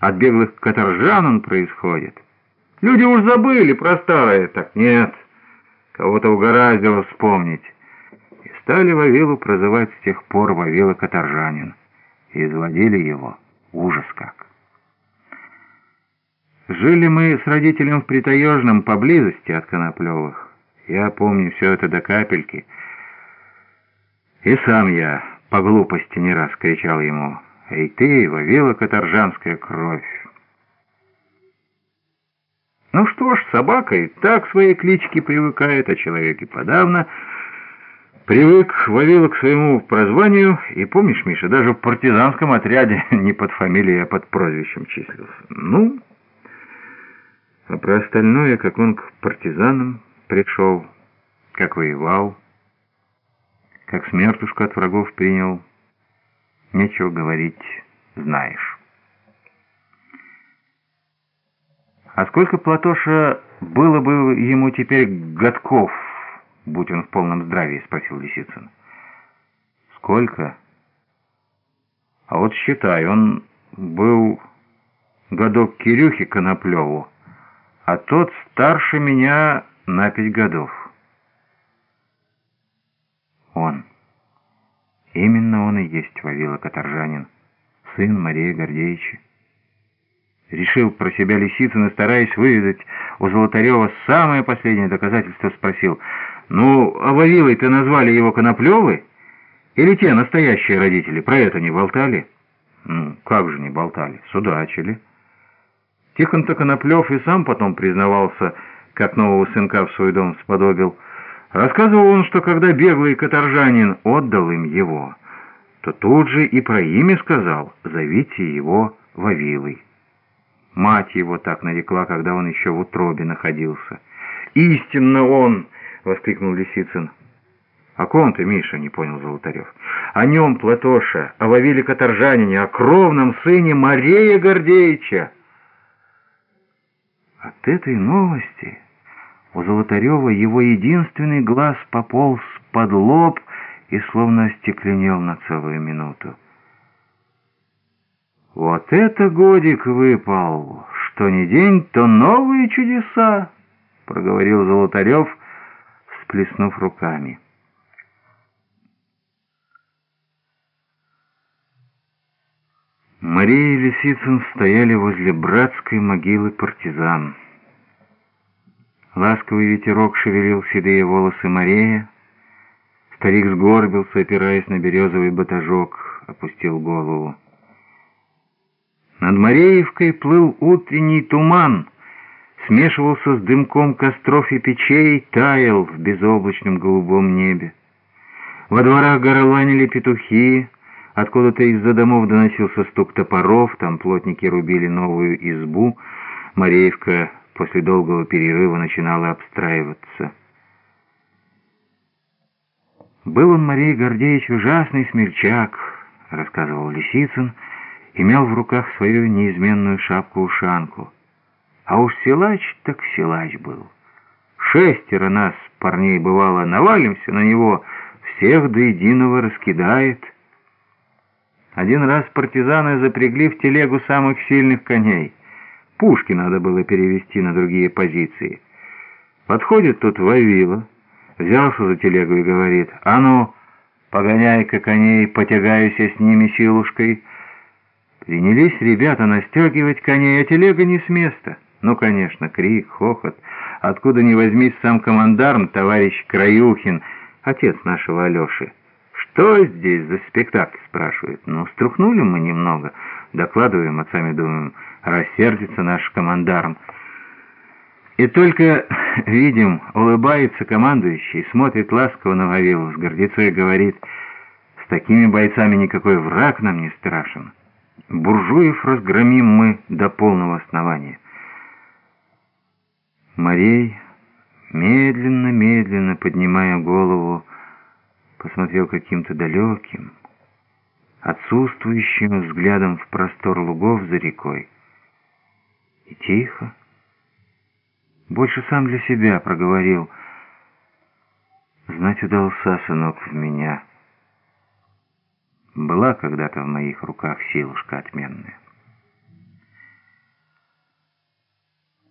от беглых каторжан он происходит. Люди уж забыли про старое, так нет, кого-то угораздило вспомнить. И стали Вавилу прозывать с тех пор Вавила Каторжанин. И изводили его ужас как. Жили мы с родителем в Притаежном, поблизости от Коноплевых. Я помню все это до капельки. И сам я по глупости не раз кричал ему «Эй ты, Вавила Каторжанская кровь!» Ну что ж, собака и так своей кличке привыкает, а человек и подавно привык, Вавила к своему прозванию, и помнишь, Миша, даже в партизанском отряде не под фамилией, а под прозвищем числился. Ну, а про остальное, как он к партизанам пришел, как воевал, как смертушку от врагов принял, нечего говорить, знаешь. А сколько Платоша было бы ему теперь годков, будь он в полном здравии, спросил Лисицын. Сколько? А вот считай, он был годок Кирюхе Коноплеву, а тот старше меня на пять годов. Он. Именно он и есть Вавила Каторжанин, сын Марии Гордеевича. Решил про себя Лисицын и, стараясь выведать у Золотарева самое последнее доказательство, спросил, «Ну, а Вавилой-то назвали его Коноплевы? Или те настоящие родители про это не болтали?» «Ну, как же не болтали? Судачили». Тихон-то Коноплев и сам потом признавался, как нового сынка в свой дом сподобил. Рассказывал он, что когда беглый каторжанин отдал им его, то тут же и про имя сказал «зовите его Вавилой». Мать его так нарекла, когда он еще в утробе находился. «Истинно он!» — воскликнул Лисицын. «О ком ты, Миша?» — не понял Золотарев. «О нем, Платоша, о Вавиле Каторжанине, о кровном сыне Мария Гордеевича!» От этой новости у Золотарева его единственный глаз пополз под лоб и словно остекленел на целую минуту. «Вот это годик выпал! Что ни день, то новые чудеса!» — проговорил Золотарев, всплеснув руками. Мария и Лисицын стояли возле братской могилы партизан. Ласковый ветерок шевелил седые волосы Мария. Старик сгорбился, опираясь на березовый батажок, опустил голову. Над Мареевкой плыл утренний туман, смешивался с дымком костров и печей, таял в безоблачном голубом небе. Во дворах горланили петухи, Откуда-то из-за домов доносился стук топоров, там плотники рубили новую избу. Мареевка после долгого перерыва начинала обстраиваться. «Был он, Марей Гордеевич, ужасный смельчак», — рассказывал Лисицын, имел в руках свою неизменную шапку-ушанку. А уж силач так силач был. Шестеро нас, парней, бывало, навалимся на него, всех до единого раскидает — один раз партизаны запрягли в телегу самых сильных коней. Пушки надо было перевести на другие позиции. Подходит тут Вавила, взялся за телегу и говорит, «А ну, погоняй-ка коней, потягаюся с ними силушкой». Принялись ребята настегивать коней, а телега не с места. Ну, конечно, крик, хохот. Откуда ни возьмись сам командарм, товарищ Краюхин, отец нашего Алеши. «Что здесь за спектакль?» — спрашивает. «Ну, струхнули мы немного». Докладываем, а сами думаем, рассердится наш командарм. И только видим, улыбается командующий, смотрит ласково на Вавилу с гордецой и говорит, «С такими бойцами никакой враг нам не страшен. Буржуев разгромим мы до полного основания». Марей, медленно-медленно поднимая голову, посмотрел каким-то далеким, отсутствующим взглядом в простор лугов за рекой. И тихо, больше сам для себя проговорил, «Знать удался, сынок, в меня. Была когда-то в моих руках силушка отменная».